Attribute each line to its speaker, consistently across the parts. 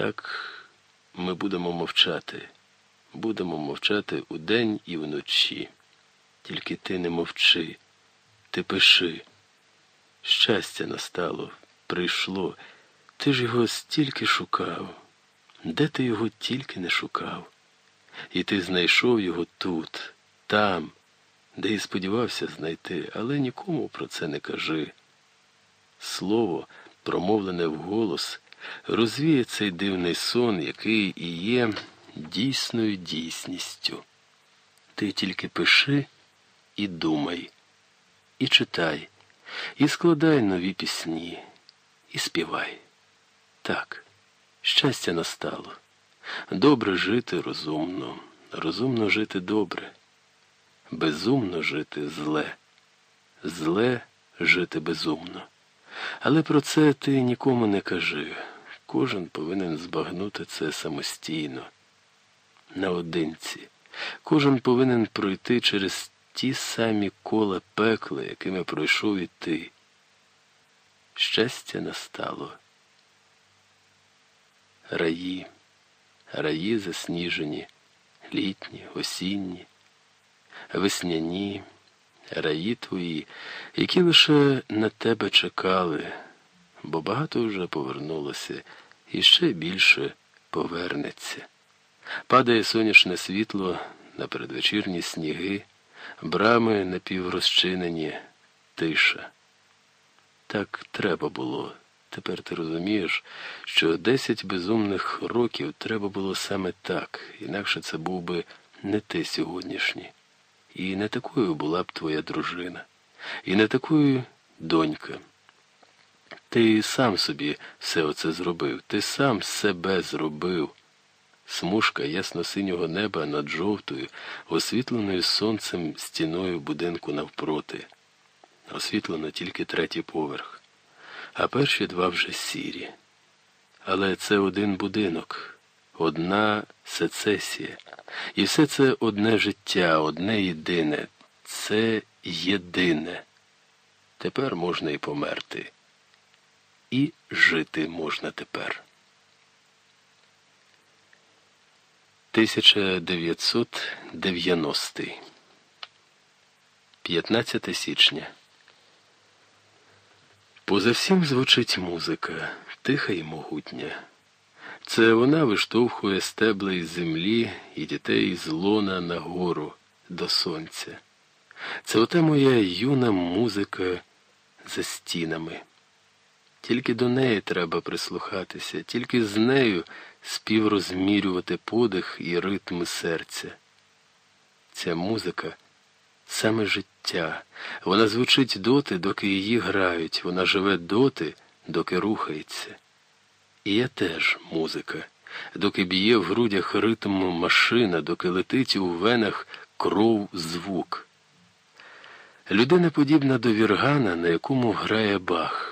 Speaker 1: Так ми будемо мовчати, будемо мовчати удень і вночі. Тільки ти не мовчи, ти пиши. Щастя настало, прийшло. Ти ж його стільки шукав, де ти його тільки не шукав. І ти знайшов його тут, там, де і сподівався знайти, але нікому про це не кажи. Слово, промовлене вголос, розвіє цей дивний сон, який і є дійсною дійсністю. Ти тільки пиши і думай, і читай, і складай нові пісні, і співай. Так, щастя настало. Добре жити розумно, розумно жити добре, безумно жити зле, зле жити безумно. Але про це ти нікому не кажи. Кожен повинен збагнути це самостійно, наодинці. Кожен повинен пройти через ті самі кола пекла, якими пройшов і ти. Щастя настало. Раї, раї засніжені, літні, осінні, весняні, раї твої, які лише на тебе чекали, бо багато вже повернулося і ще більше повернеться. Падає сонячне світло на передвечірні сніги, брами напіврозчинені, тиша. Так треба було. Тепер ти розумієш, що десять безумних років треба було саме так, інакше це був би не ти сьогоднішній. І не такою була б твоя дружина, і не такою донька. Ти сам собі все оце зробив, ти сам себе зробив. Смужка ясно-синього неба над жовтою, освітленою сонцем стіною будинку навпроти. Освітлено тільки третій поверх, а перші два вже сірі. Але це один будинок, одна сецесія. І все це одне життя, одне єдине, це єдине. Тепер можна і померти. І жити можна тепер. 1990 15 січня. Поза всім звучить музика, тиха і могутня. Це вона виштовхує стебла із землі і дітей з лона нагору до сонця. Це ота моя юна музика за стінами. Тільки до неї треба прислухатися, тільки з нею співрозмірювати подих і ритм серця. Ця музика саме життя. Вона звучить доти, доки її грають, вона живе доти, доки рухається. І я теж музика, доки б'є в грудях ритм машина, доки летить у венах кров звук. Людина подібна до віргана, на якому грає бах,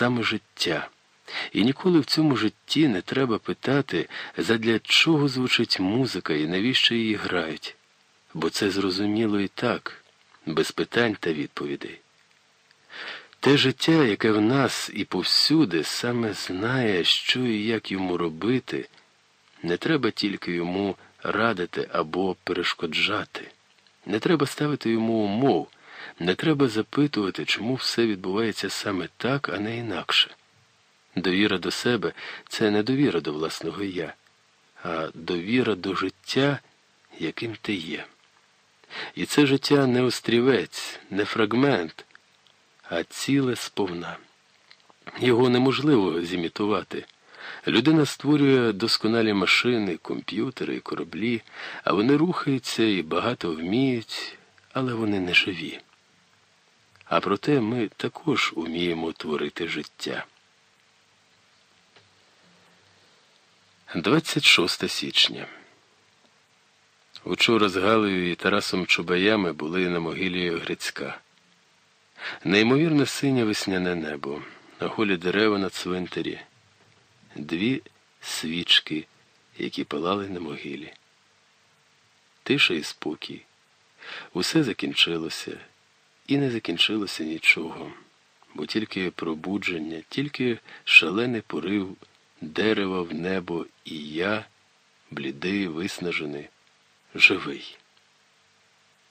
Speaker 1: саме життя. І ніколи в цьому житті не треба питати, задля чого звучить музика і навіщо її грають, бо це зрозуміло і так, без питань та відповідей. Те життя, яке в нас і повсюди, саме знає, що і як йому робити, не треба тільки йому радити або перешкоджати, не треба ставити йому умов, не треба запитувати, чому все відбувається саме так, а не інакше. Довіра до себе це не довіра до власного я, а довіра до життя, яким ти є. І це життя не острівець, не фрагмент а ціле сповна. Його неможливо зімітувати. Людина створює досконалі машини, комп'ютери і кораблі, а вони рухаються і багато вміють, але вони не живі. А проте ми також уміємо творити життя. 26 січня. Учора з Галею і Тарасом Чубаями були на могилі Грицька. Неймовірно синє весняне небо, на голі дерева на цвинтарі, дві свічки, які палали на могилі. Тиша і спокій. Усе закінчилося, і не закінчилося нічого, бо тільки пробудження, тільки шалений порив дерево в небо і я, блідий, виснажений, живий.